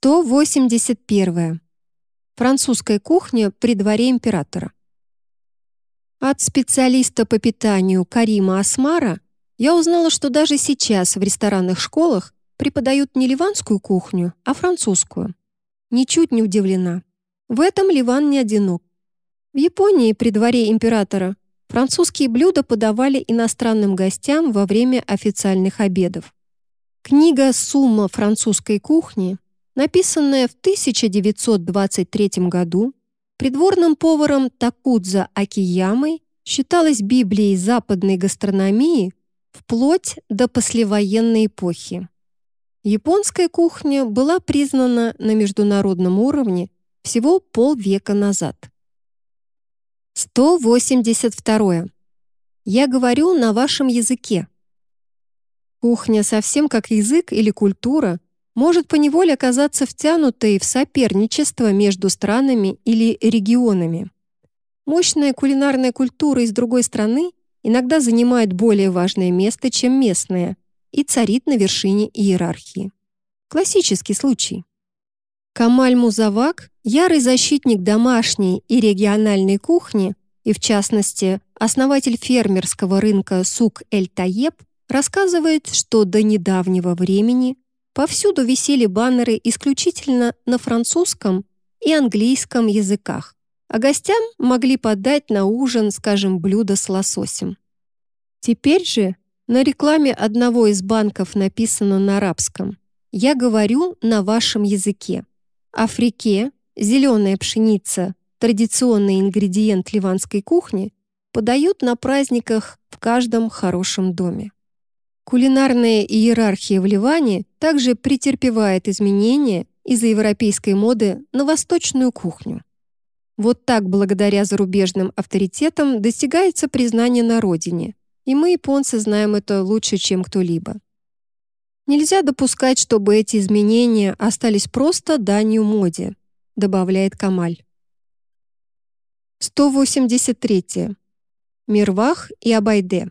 181. Французская кухня при дворе императора. От специалиста по питанию Карима Асмара я узнала, что даже сейчас в ресторанных школах преподают не ливанскую кухню, а французскую. Ничуть не удивлена. В этом Ливан не одинок. В Японии при дворе императора французские блюда подавали иностранным гостям во время официальных обедов. Книга «Сумма французской кухни», написанная в 1923 году придворным поваром Такудза Акиямой, считалась Библией западной гастрономии вплоть до послевоенной эпохи. Японская кухня была признана на международном уровне всего полвека назад. 182. Я говорю на вашем языке. Кухня совсем как язык или культура может поневоле оказаться втянутой в соперничество между странами или регионами. Мощная кулинарная культура из другой страны иногда занимает более важное место, чем местная – и царит на вершине иерархии. Классический случай. Камаль Музавак, ярый защитник домашней и региональной кухни, и в частности основатель фермерского рынка Сук-эль-Таеб, рассказывает, что до недавнего времени повсюду висели баннеры исключительно на французском и английском языках, а гостям могли подать на ужин, скажем, блюдо с лососем. Теперь же на рекламе одного из банков написано на арабском «Я говорю на вашем языке». Африке зеленая пшеница, традиционный ингредиент ливанской кухни, подают на праздниках в каждом хорошем доме. Кулинарная иерархия в Ливане также претерпевает изменения из-за европейской моды на восточную кухню. Вот так, благодаря зарубежным авторитетам, достигается признание на родине, и мы, японцы, знаем это лучше, чем кто-либо. Нельзя допускать, чтобы эти изменения остались просто данью моде, добавляет Камаль. 183. Мирвах и Абайде.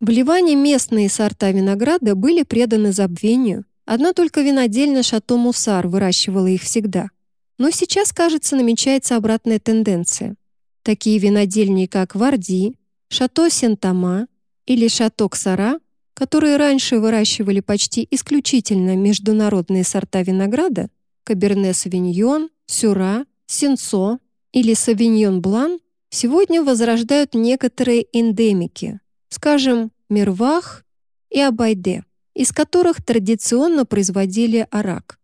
В Ливане местные сорта винограда были преданы забвению, одна только винодельня Шато Мусар выращивала их всегда. Но сейчас, кажется, намечается обратная тенденция. Такие винодельни, как Варди, Шато Сентама или Шато Ксара, которые раньше выращивали почти исключительно международные сорта винограда, Каберне Савиньон, Сюра, Сенсо или Савиньон Блан, сегодня возрождают некоторые эндемики, скажем, Мирвах и Абайде, из которых традиционно производили арак.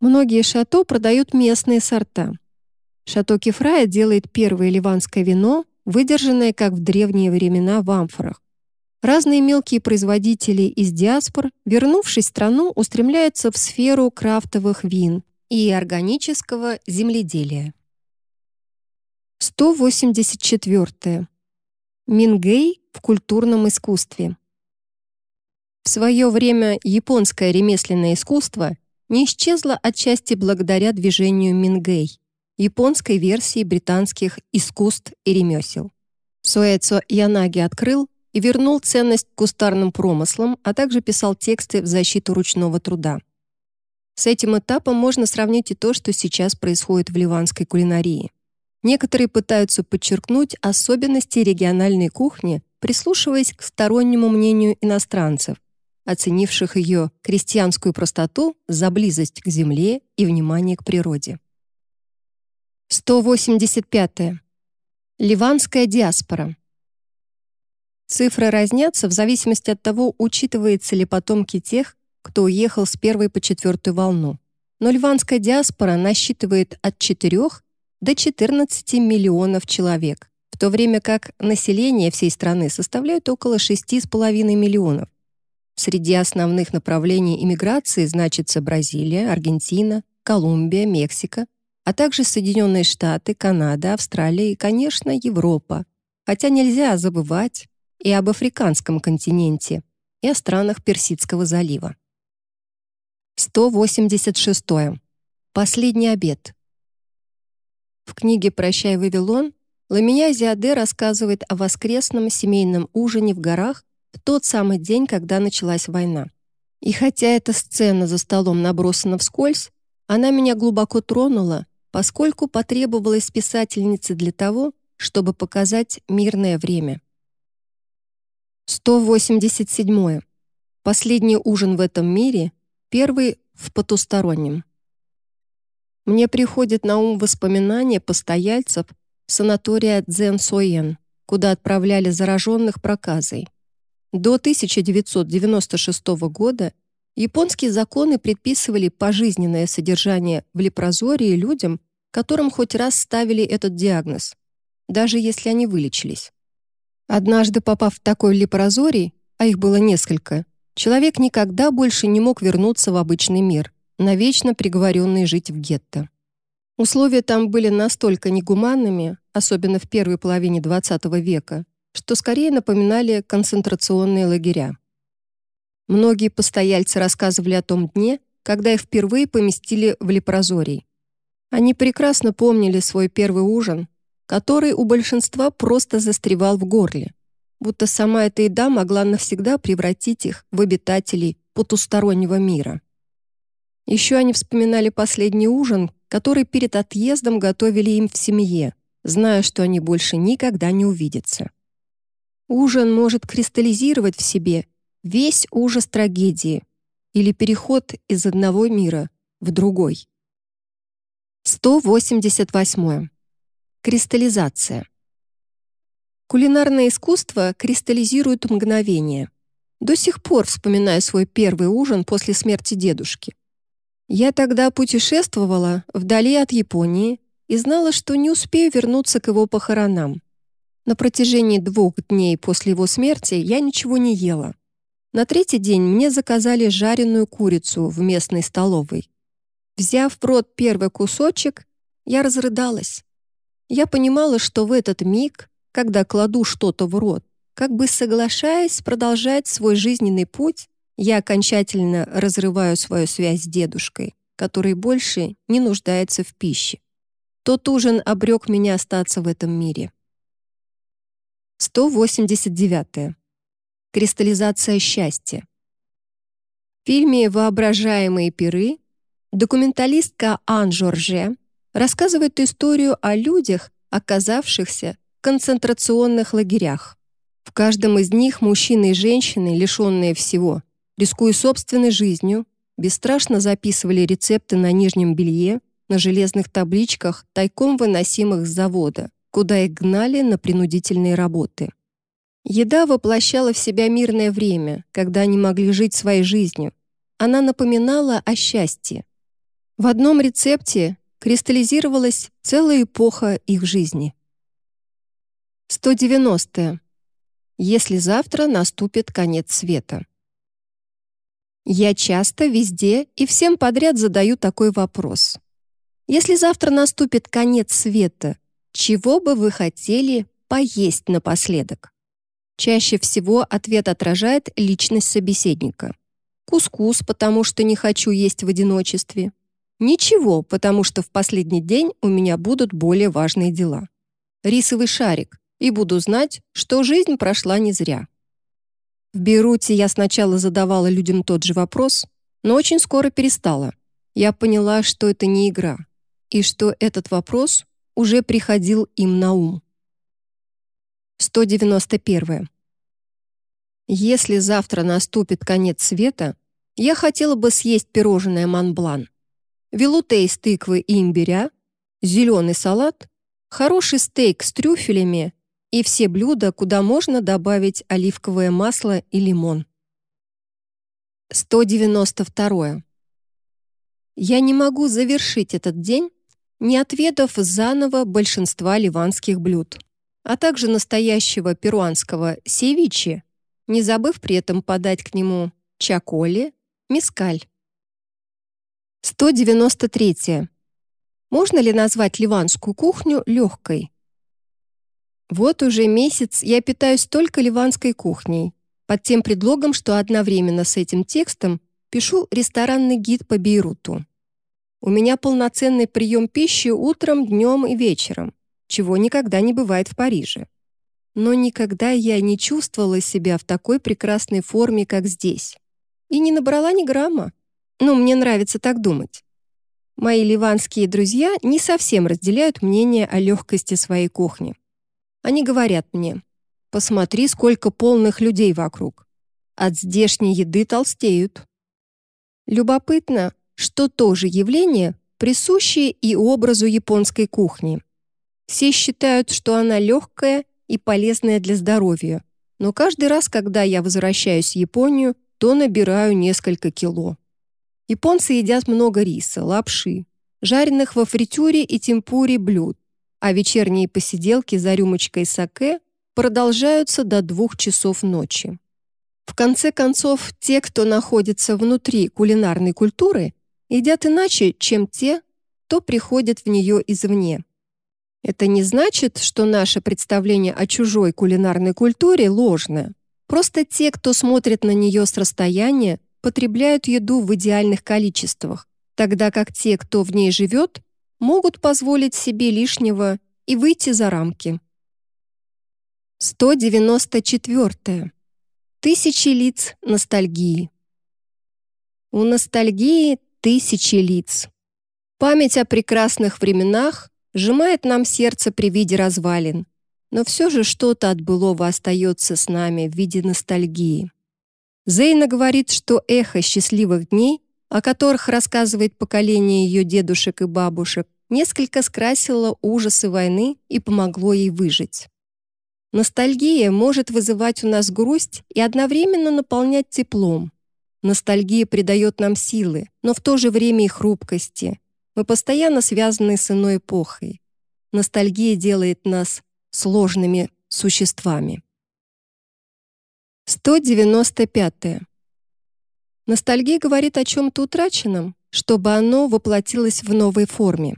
Многие шато продают местные сорта. Шато Кефрая делает первое ливанское вино выдержанное, как в древние времена, в амфорах. Разные мелкие производители из диаспор, вернувшись в страну, устремляются в сферу крафтовых вин и органического земледелия. 184. Мингей в культурном искусстве. В свое время японское ремесленное искусство не исчезло отчасти благодаря движению Мингей японской версии британских искусств и ремесел. Суэцо Янаги открыл и вернул ценность кустарным промыслам, а также писал тексты в защиту ручного труда. С этим этапом можно сравнить и то, что сейчас происходит в ливанской кулинарии. Некоторые пытаются подчеркнуть особенности региональной кухни, прислушиваясь к стороннему мнению иностранцев, оценивших ее крестьянскую простоту за близость к земле и внимание к природе. 185. Ливанская диаспора. Цифры разнятся в зависимости от того, учитывается ли потомки тех, кто уехал с первой по четвертую волну. Но ливанская диаспора насчитывает от 4 до 14 миллионов человек, в то время как население всей страны составляет около 6,5 миллионов. Среди основных направлений иммиграции значится Бразилия, Аргентина, Колумбия, Мексика, а также Соединенные Штаты, Канада, Австралия и, конечно, Европа. Хотя нельзя забывать и об африканском континенте, и о странах Персидского залива. 186. Последний обед. В книге «Прощай, Вавилон» Ламия Зиаде рассказывает о воскресном семейном ужине в горах в тот самый день, когда началась война. И хотя эта сцена за столом набросана вскользь, она меня глубоко тронула, поскольку потребовалась писательнице для того, чтобы показать мирное время. 187. Последний ужин в этом мире, первый в потустороннем. Мне приходит на ум воспоминания постояльцев санатория Дзен-Соен, куда отправляли зараженных проказой. До 1996 года японские законы предписывали пожизненное содержание в лепрозории людям, которым хоть раз ставили этот диагноз, даже если они вылечились. Однажды попав в такой лепрозорий, а их было несколько, человек никогда больше не мог вернуться в обычный мир, навечно приговоренный жить в гетто. Условия там были настолько негуманными, особенно в первой половине XX века, что скорее напоминали концентрационные лагеря. Многие постояльцы рассказывали о том дне, когда их впервые поместили в лепрозорий. Они прекрасно помнили свой первый ужин, который у большинства просто застревал в горле, будто сама эта еда могла навсегда превратить их в обитателей потустороннего мира. Еще они вспоминали последний ужин, который перед отъездом готовили им в семье, зная, что они больше никогда не увидятся. Ужин может кристаллизировать в себе весь ужас трагедии или переход из одного мира в другой. 188. Кристаллизация. Кулинарное искусство кристаллизирует мгновение. До сих пор вспоминаю свой первый ужин после смерти дедушки. Я тогда путешествовала вдали от Японии и знала, что не успею вернуться к его похоронам. На протяжении двух дней после его смерти я ничего не ела. На третий день мне заказали жареную курицу в местной столовой. Взяв в рот первый кусочек, я разрыдалась. Я понимала, что в этот миг, когда кладу что-то в рот, как бы соглашаясь продолжать свой жизненный путь, я окончательно разрываю свою связь с дедушкой, который больше не нуждается в пище. Тот ужин обрек меня остаться в этом мире. 189. Кристаллизация счастья. В фильме «Воображаемые пиры» документалистка Ан Жорже рассказывает историю о людях, оказавшихся в концентрационных лагерях. В каждом из них мужчины и женщины, лишенные всего, рискуя собственной жизнью, бесстрашно записывали рецепты на нижнем белье, на железных табличках, тайком выносимых с завода, куда их гнали на принудительные работы. Еда воплощала в себя мирное время, когда они могли жить своей жизнью. Она напоминала о счастье. В одном рецепте кристаллизировалась целая эпоха их жизни. 190. Если завтра наступит конец света. Я часто, везде и всем подряд задаю такой вопрос. Если завтра наступит конец света, чего бы вы хотели поесть напоследок? Чаще всего ответ отражает личность собеседника. Кускус, потому что не хочу есть в одиночестве. Ничего, потому что в последний день у меня будут более важные дела. Рисовый шарик, и буду знать, что жизнь прошла не зря. В Бейруте я сначала задавала людям тот же вопрос, но очень скоро перестала. Я поняла, что это не игра, и что этот вопрос уже приходил им на ум. 191. Если завтра наступит конец света, я хотела бы съесть пирожное Монблан, велуте из тыквы и имбиря, зеленый салат, хороший стейк с трюфелями и все блюда, куда можно добавить оливковое масло и лимон. 192. Я не могу завершить этот день, не отведав заново большинства ливанских блюд, а также настоящего перуанского севичи, не забыв при этом подать к нему чаколи, мискаль. 193. Можно ли назвать ливанскую кухню легкой? Вот уже месяц я питаюсь только ливанской кухней, под тем предлогом, что одновременно с этим текстом пишу ресторанный гид по Бейруту. У меня полноценный прием пищи утром, днем и вечером, чего никогда не бывает в Париже. Но никогда я не чувствовала себя в такой прекрасной форме, как здесь. и не набрала ни грамма. Ну, мне нравится так думать. Мои ливанские друзья не совсем разделяют мнение о легкости своей кухни. Они говорят мне, посмотри, сколько полных людей вокруг. От здешней еды толстеют. Любопытно, что то же явление присущее и образу японской кухни. Все считают, что она легкая и полезная для здоровья, но каждый раз, когда я возвращаюсь в Японию, то набираю несколько кило. Японцы едят много риса, лапши, жареных во фритюре и темпуре блюд, а вечерние посиделки за рюмочкой саке продолжаются до двух часов ночи. В конце концов, те, кто находится внутри кулинарной культуры, едят иначе, чем те, кто приходит в нее извне. Это не значит, что наше представление о чужой кулинарной культуре ложное. Просто те, кто смотрит на нее с расстояния, потребляют еду в идеальных количествах, тогда как те, кто в ней живет, могут позволить себе лишнего и выйти за рамки. 194. Тысячи лиц ностальгии. У ностальгии тысячи лиц. Память о прекрасных временах сжимает нам сердце при виде развалин, но все же что-то от былого остается с нами в виде ностальгии. Зейна говорит, что эхо счастливых дней, о которых рассказывает поколение ее дедушек и бабушек, несколько скрасило ужасы войны и помогло ей выжить. Ностальгия может вызывать у нас грусть и одновременно наполнять теплом. Ностальгия придает нам силы, но в то же время и хрупкости. Мы постоянно связаны с иной эпохой. Ностальгия делает нас сложными существами. 195. Ностальгия говорит о чем-то утраченном, чтобы оно воплотилось в новой форме.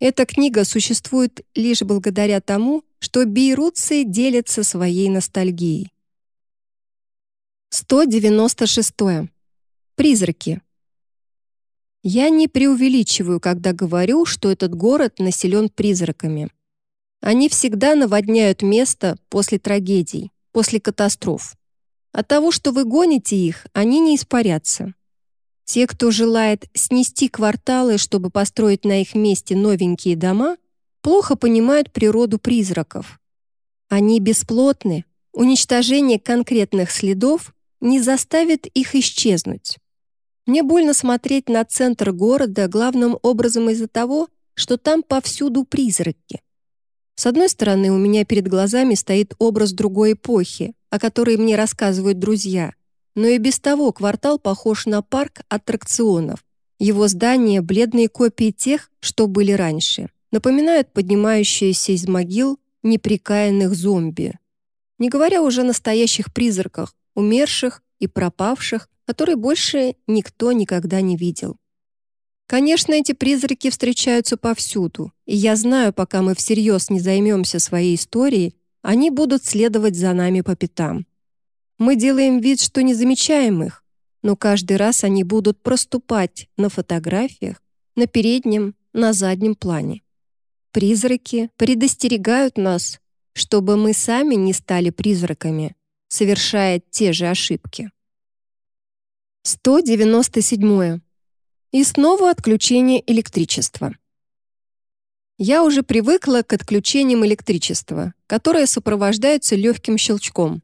Эта книга существует лишь благодаря тому, что бейрутцы делятся своей ностальгией. 196. Призраки. Я не преувеличиваю, когда говорю, что этот город населен призраками. Они всегда наводняют место после трагедий, после катастроф. От того, что вы гоните их, они не испарятся. Те, кто желает снести кварталы, чтобы построить на их месте новенькие дома, плохо понимают природу призраков. Они бесплотны, уничтожение конкретных следов не заставит их исчезнуть. Мне больно смотреть на центр города главным образом из-за того, что там повсюду призраки. С одной стороны, у меня перед глазами стоит образ другой эпохи, о которой мне рассказывают друзья, но и без того квартал похож на парк аттракционов. Его здания — бледные копии тех, что были раньше напоминают поднимающиеся из могил неприкаянных зомби. Не говоря уже о настоящих призраках, умерших и пропавших, которые больше никто никогда не видел. Конечно, эти призраки встречаются повсюду, и я знаю, пока мы всерьез не займемся своей историей, они будут следовать за нами по пятам. Мы делаем вид, что не замечаем их, но каждый раз они будут проступать на фотографиях, на переднем, на заднем плане. Призраки предостерегают нас, чтобы мы сами не стали призраками, совершая те же ошибки. 197. И снова отключение электричества. Я уже привыкла к отключениям электричества, которые сопровождаются легким щелчком.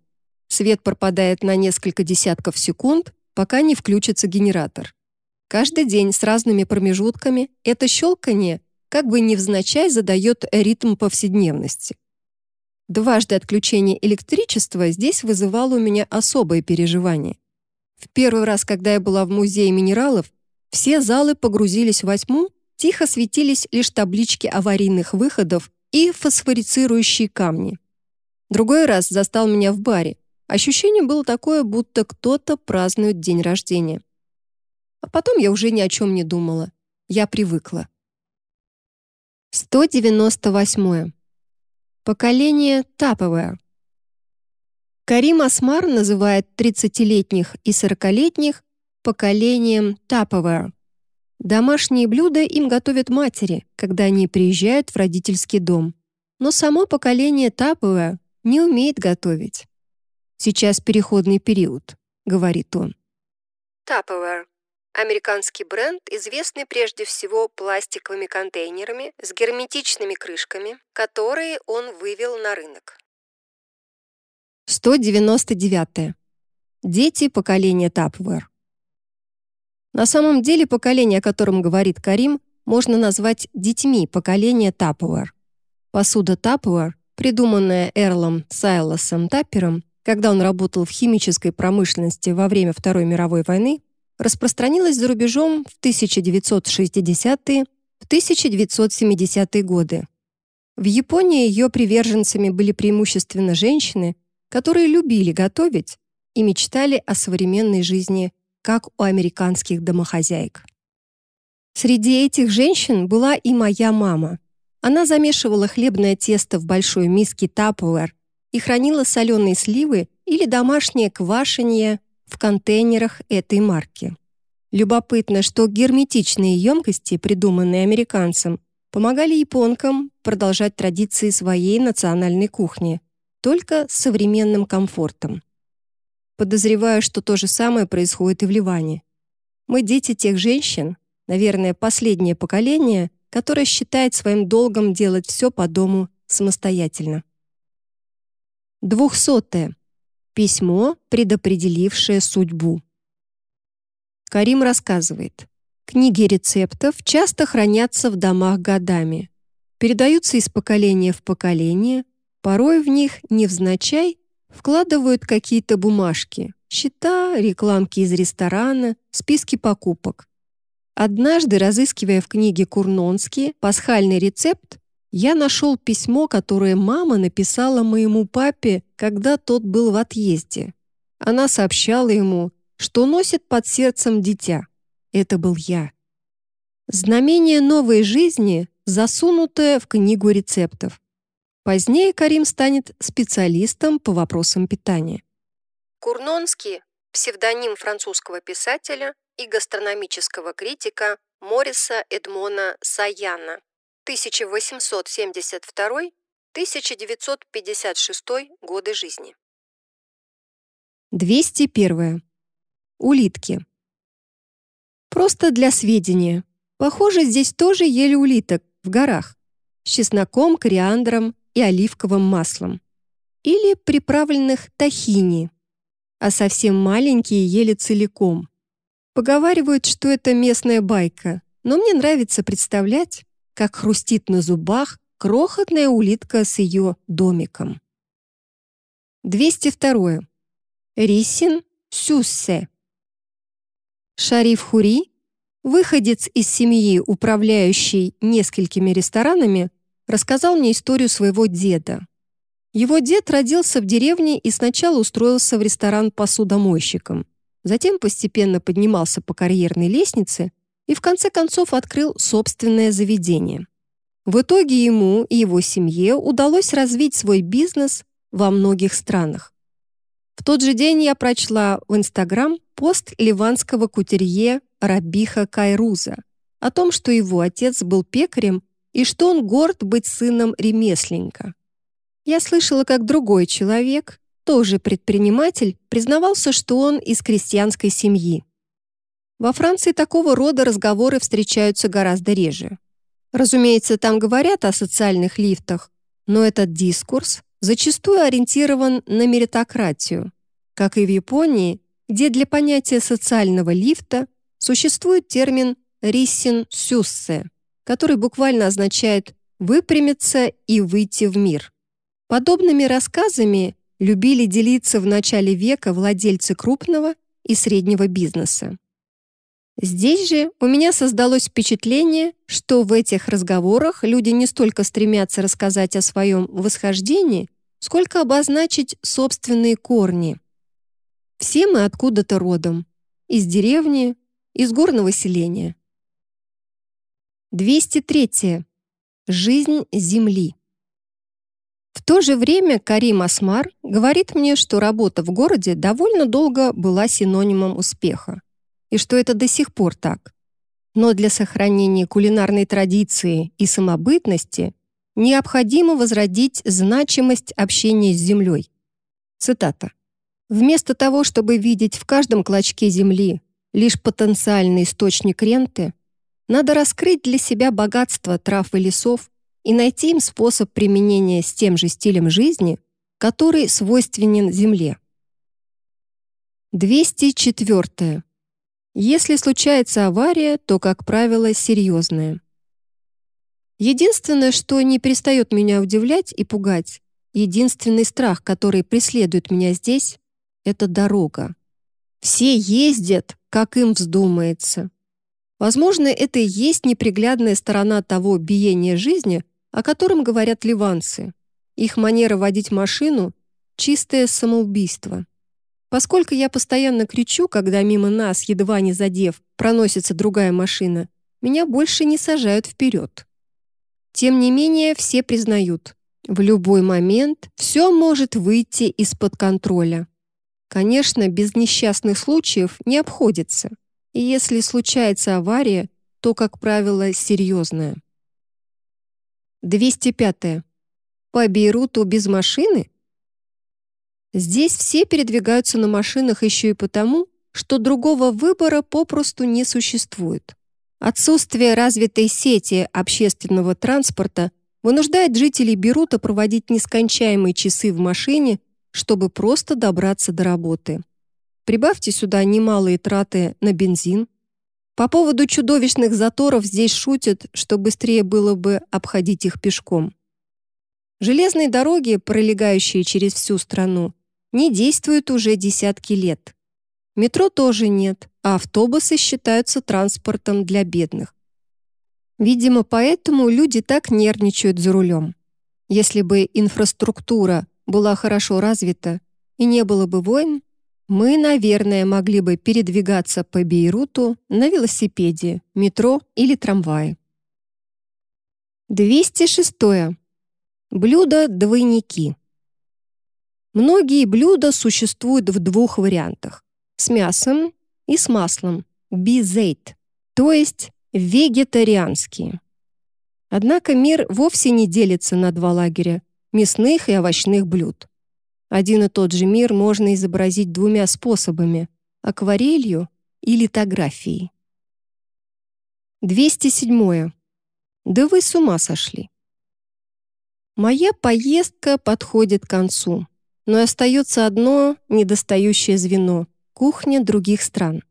Свет пропадает на несколько десятков секунд, пока не включится генератор. Каждый день с разными промежутками это щелканье как бы невзначай задает ритм повседневности. Дважды отключение электричества здесь вызывало у меня особое переживание. В первый раз, когда я была в музее минералов, все залы погрузились во тьму, тихо светились лишь таблички аварийных выходов и фосфорицирующие камни. Другой раз застал меня в баре. Ощущение было такое, будто кто-то празднует день рождения. А потом я уже ни о чем не думала. Я привыкла. 198. Поколение Tupperware. Карим Асмар называет 30-летних и 40-летних поколением Tupperware. Домашние блюда им готовят матери, когда они приезжают в родительский дом. Но само поколение Tupperware не умеет готовить. «Сейчас переходный период», — говорит он. Tupperware – американский бренд, известный прежде всего пластиковыми контейнерами с герметичными крышками, которые он вывел на рынок. 199. Дети поколения Tupperware. На самом деле поколение, о котором говорит Карим, можно назвать детьми поколения Tupperware. Посуда Tupperware, придуманная Эрлом Сайлосом Таппером, когда он работал в химической промышленности во время Второй мировой войны, распространилась за рубежом в 1960-е, в 1970-е годы. В Японии ее приверженцами были преимущественно женщины, которые любили готовить и мечтали о современной жизни, как у американских домохозяек. Среди этих женщин была и моя мама. Она замешивала хлебное тесто в большой миске Tupperware и хранила соленые сливы или домашнее квашение в контейнерах этой марки. Любопытно, что герметичные емкости, придуманные американцем, помогали японкам продолжать традиции своей национальной кухни, только с современным комфортом. Подозреваю, что то же самое происходит и в Ливане. Мы дети тех женщин, наверное, последнее поколение, которое считает своим долгом делать все по дому самостоятельно. Двухсотое. Письмо, предопределившее судьбу. Карим рассказывает. Книги рецептов часто хранятся в домах годами. Передаются из поколения в поколение, порой в них невзначай вкладывают какие-то бумажки, счета, рекламки из ресторана, списки покупок. Однажды, разыскивая в книге Курнонский пасхальный рецепт, я нашел письмо, которое мама написала моему папе, когда тот был в отъезде. Она сообщала ему, что носит под сердцем дитя. Это был я. Знамение новой жизни, засунутое в книгу рецептов. Позднее Карим станет специалистом по вопросам питания. Курнонский – псевдоним французского писателя, и гастрономического критика Мориса Эдмона Саяна 1872-1956 годы жизни. 201. Улитки. Просто для сведения. Похоже, здесь тоже ели улиток в горах с чесноком, кориандром и оливковым маслом. Или приправленных тахини. А совсем маленькие ели целиком – Поговаривают, что это местная байка, но мне нравится представлять, как хрустит на зубах крохотная улитка с ее домиком. 202. Рисин Сюссе. Шариф Хури, выходец из семьи, управляющей несколькими ресторанами, рассказал мне историю своего деда. Его дед родился в деревне и сначала устроился в ресторан посудомойщиком затем постепенно поднимался по карьерной лестнице и в конце концов открыл собственное заведение. В итоге ему и его семье удалось развить свой бизнес во многих странах. В тот же день я прочла в Инстаграм пост ливанского кутерье Рабиха Кайруза о том, что его отец был пекарем и что он горд быть сыном ремесленника. Я слышала, как другой человек, тоже предприниматель, признавался, что он из крестьянской семьи. Во Франции такого рода разговоры встречаются гораздо реже. Разумеется, там говорят о социальных лифтах, но этот дискурс зачастую ориентирован на меритократию, как и в Японии, где для понятия социального лифта существует термин «риссин сюссе», который буквально означает «выпрямиться и выйти в мир». Подобными рассказами любили делиться в начале века владельцы крупного и среднего бизнеса. Здесь же у меня создалось впечатление, что в этих разговорах люди не столько стремятся рассказать о своем восхождении, сколько обозначить собственные корни. Все мы откуда-то родом. Из деревни, из горного селения. 203. Жизнь Земли. В то же время Карим Асмар говорит мне, что работа в городе довольно долго была синонимом успеха, и что это до сих пор так. Но для сохранения кулинарной традиции и самобытности необходимо возродить значимость общения с землей. Цитата. «Вместо того, чтобы видеть в каждом клочке земли лишь потенциальный источник ренты, надо раскрыть для себя богатство трав и лесов и найти им способ применения с тем же стилем жизни, который свойственен Земле. 204. Если случается авария, то, как правило, серьезная. Единственное, что не перестает меня удивлять и пугать, единственный страх, который преследует меня здесь, это дорога. Все ездят, как им вздумается. Возможно, это и есть неприглядная сторона того биения жизни, о котором говорят ливанцы. Их манера водить машину — чистое самоубийство. Поскольку я постоянно кричу, когда мимо нас, едва не задев, проносится другая машина, меня больше не сажают вперед. Тем не менее, все признают, в любой момент все может выйти из-под контроля. Конечно, без несчастных случаев не обходится. И если случается авария, то, как правило, серьезная. 205. По Бейруту без машины? Здесь все передвигаются на машинах еще и потому, что другого выбора попросту не существует. Отсутствие развитой сети общественного транспорта вынуждает жителей Берута проводить нескончаемые часы в машине, чтобы просто добраться до работы. Прибавьте сюда немалые траты на бензин. По поводу чудовищных заторов здесь шутят, что быстрее было бы обходить их пешком. Железные дороги, пролегающие через всю страну, не действует уже десятки лет. Метро тоже нет, а автобусы считаются транспортом для бедных. Видимо, поэтому люди так нервничают за рулем. Если бы инфраструктура была хорошо развита и не было бы войн, мы, наверное, могли бы передвигаться по Бейруту на велосипеде, метро или трамвае. 206. Блюда-двойники. Многие блюда существуют в двух вариантах – с мясом и с маслом – бизейт, то есть вегетарианские. Однако мир вовсе не делится на два лагеря – мясных и овощных блюд. Один и тот же мир можно изобразить двумя способами – акварелью и литографией. 207. Да вы с ума сошли. Моя поездка подходит к концу но остается одно недостающее звено — кухня других стран.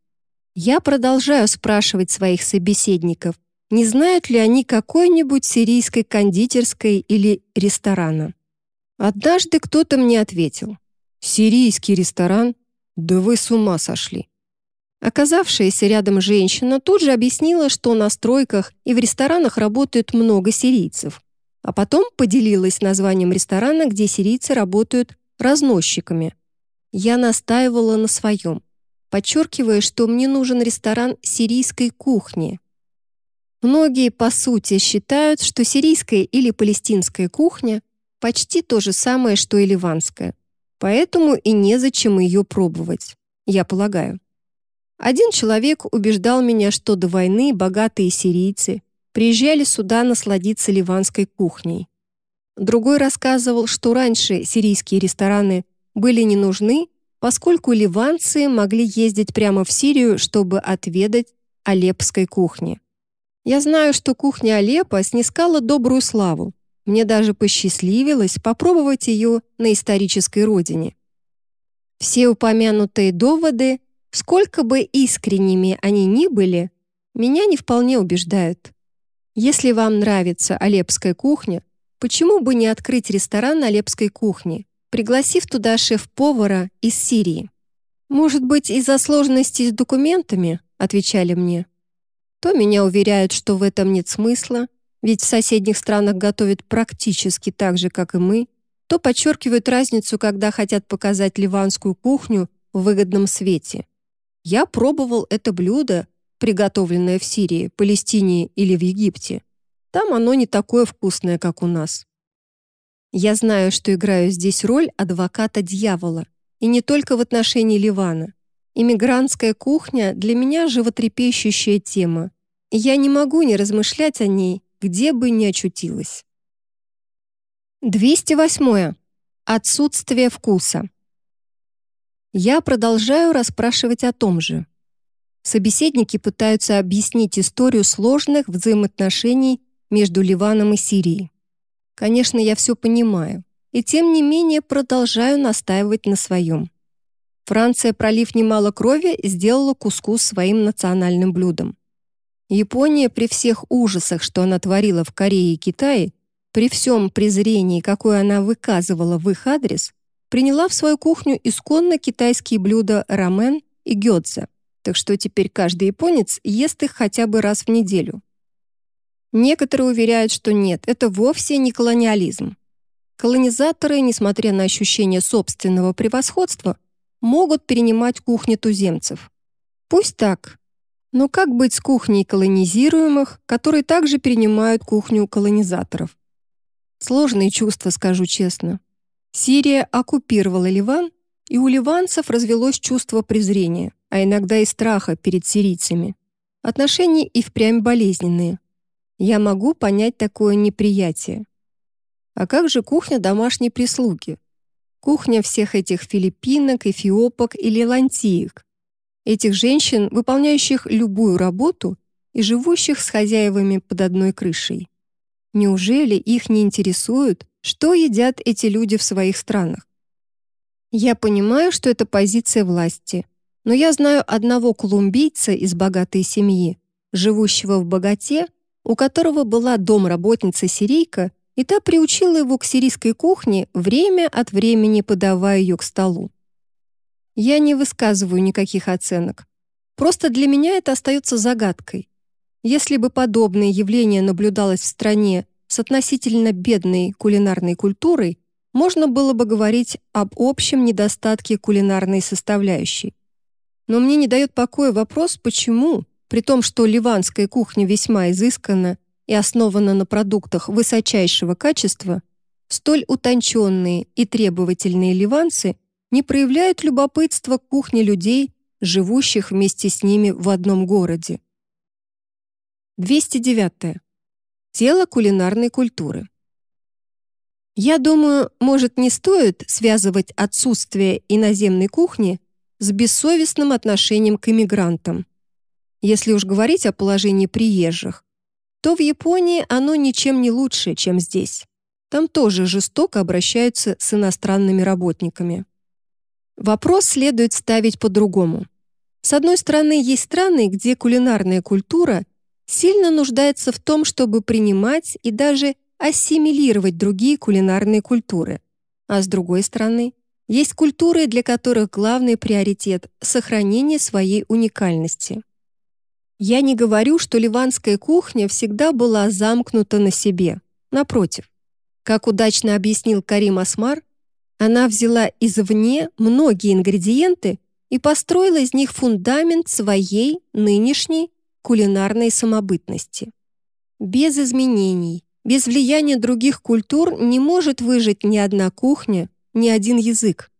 Я продолжаю спрашивать своих собеседников, не знают ли они какой-нибудь сирийской кондитерской или ресторана. Однажды кто-то мне ответил, «Сирийский ресторан? Да вы с ума сошли!» Оказавшаяся рядом женщина тут же объяснила, что на стройках и в ресторанах работают много сирийцев, а потом поделилась названием ресторана, где сирийцы работают разносчиками. Я настаивала на своем, подчеркивая, что мне нужен ресторан сирийской кухни. Многие, по сути, считают, что сирийская или палестинская кухня почти то же самое, что и ливанская. Поэтому и незачем ее пробовать, я полагаю. Один человек убеждал меня, что до войны богатые сирийцы приезжали сюда насладиться ливанской кухней. Другой рассказывал, что раньше сирийские рестораны были не нужны, поскольку ливанцы могли ездить прямо в Сирию, чтобы отведать алепской кухни. Я знаю, что кухня Алеппо снискала добрую славу. Мне даже посчастливилось попробовать ее на исторической родине. Все упомянутые доводы, сколько бы искренними они ни были, меня не вполне убеждают. Если вам нравится алепская кухня, Почему бы не открыть ресторан Алепской кухне, пригласив туда шеф-повара из Сирии? Может быть, из-за сложностей с документами, отвечали мне. То меня уверяют, что в этом нет смысла, ведь в соседних странах готовят практически так же, как и мы, то подчеркивают разницу, когда хотят показать ливанскую кухню в выгодном свете. Я пробовал это блюдо, приготовленное в Сирии, Палестине или в Египте. Там оно не такое вкусное, как у нас. Я знаю, что играю здесь роль адвоката дьявола, и не только в отношении Ливана. Иммигрантская кухня для меня животрепещущая тема, я не могу не размышлять о ней, где бы ни очутилась. 208. Отсутствие вкуса. Я продолжаю расспрашивать о том же. Собеседники пытаются объяснить историю сложных взаимоотношений между Ливаном и Сирией. Конечно, я все понимаю, и тем не менее продолжаю настаивать на своем. Франция, пролив немало крови, сделала кускус своим национальным блюдом. Япония при всех ужасах, что она творила в Корее и Китае, при всем презрении, какое она выказывала в их адрес, приняла в свою кухню исконно китайские блюда рамен и гёдзе, так что теперь каждый японец ест их хотя бы раз в неделю. Некоторые уверяют, что нет, это вовсе не колониализм. Колонизаторы, несмотря на ощущение собственного превосходства, могут перенимать кухни туземцев. Пусть так. Но как быть с кухней колонизируемых, которые также перенимают кухню колонизаторов? Сложные чувства, скажу честно. Сирия оккупировала Ливан, и у ливанцев развелось чувство презрения, а иногда и страха перед сирийцами. Отношения и впрямь болезненные. Я могу понять такое неприятие. А как же кухня домашней прислуги? Кухня всех этих филиппинок, эфиопок или лантиек. Этих женщин, выполняющих любую работу и живущих с хозяевами под одной крышей. Неужели их не интересует, что едят эти люди в своих странах? Я понимаю, что это позиция власти, но я знаю одного колумбийца из богатой семьи, живущего в богате, у которого была домработница-сирийка, и та приучила его к сирийской кухне, время от времени подавая ее к столу. Я не высказываю никаких оценок. Просто для меня это остается загадкой. Если бы подобное явление наблюдалось в стране с относительно бедной кулинарной культурой, можно было бы говорить об общем недостатке кулинарной составляющей. Но мне не дает покоя вопрос, почему, при том, что ливанская кухня весьма изысканна и основана на продуктах высочайшего качества, столь утонченные и требовательные ливанцы не проявляют любопытства к кухне людей, живущих вместе с ними в одном городе. 209. Тело кулинарной культуры. Я думаю, может, не стоит связывать отсутствие иноземной кухни с бессовестным отношением к иммигрантам. Если уж говорить о положении приезжих, то в Японии оно ничем не лучше, чем здесь. Там тоже жестоко обращаются с иностранными работниками. Вопрос следует ставить по-другому. С одной стороны, есть страны, где кулинарная культура сильно нуждается в том, чтобы принимать и даже ассимилировать другие кулинарные культуры. А с другой стороны, есть культуры, для которых главный приоритет — сохранение своей уникальности. Я не говорю, что ливанская кухня всегда была замкнута на себе. Напротив, как удачно объяснил Карим Асмар, она взяла извне многие ингредиенты и построила из них фундамент своей нынешней кулинарной самобытности. Без изменений, без влияния других культур не может выжить ни одна кухня, ни один язык.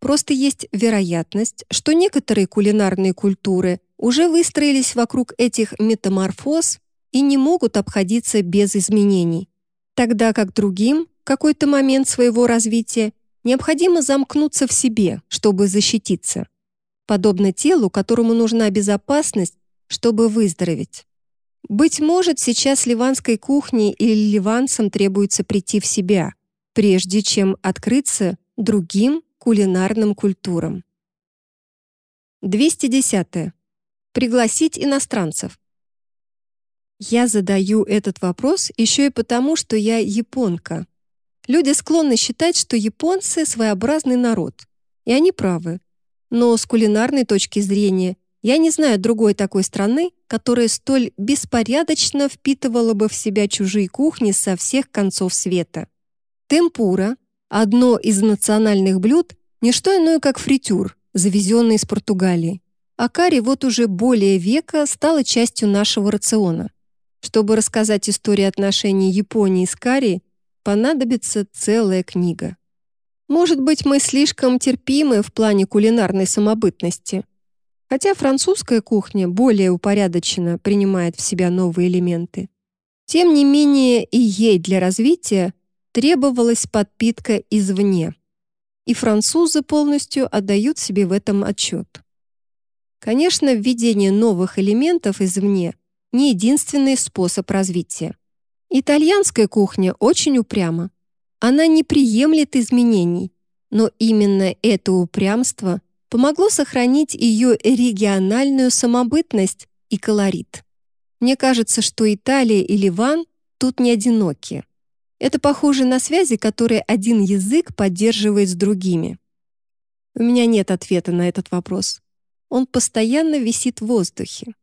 Просто есть вероятность, что некоторые кулинарные культуры уже выстроились вокруг этих метаморфоз и не могут обходиться без изменений, тогда как другим в какой-то момент своего развития необходимо замкнуться в себе, чтобы защититься, подобно телу, которому нужна безопасность, чтобы выздороветь. Быть может, сейчас ливанской кухне или ливанцам требуется прийти в себя, прежде чем открыться другим кулинарным культурам. 210. Пригласить иностранцев. Я задаю этот вопрос еще и потому, что я японка. Люди склонны считать, что японцы — своеобразный народ. И они правы. Но с кулинарной точки зрения я не знаю другой такой страны, которая столь беспорядочно впитывала бы в себя чужие кухни со всех концов света. Темпура — одно из национальных блюд, не что иное, как фритюр, завезенный из Португалии а карри вот уже более века стала частью нашего рациона. Чтобы рассказать историю отношений Японии с карри, понадобится целая книга. Может быть, мы слишком терпимы в плане кулинарной самобытности. Хотя французская кухня более упорядоченно принимает в себя новые элементы. Тем не менее, и ей для развития требовалась подпитка извне. И французы полностью отдают себе в этом отчет. Конечно, введение новых элементов извне не единственный способ развития. Итальянская кухня очень упряма. Она не приемлет изменений, но именно это упрямство помогло сохранить ее региональную самобытность и колорит. Мне кажется, что Италия и Ливан тут не одиноки. Это похоже на связи, которые один язык поддерживает с другими. У меня нет ответа на этот вопрос. Он постоянно висит в воздухе.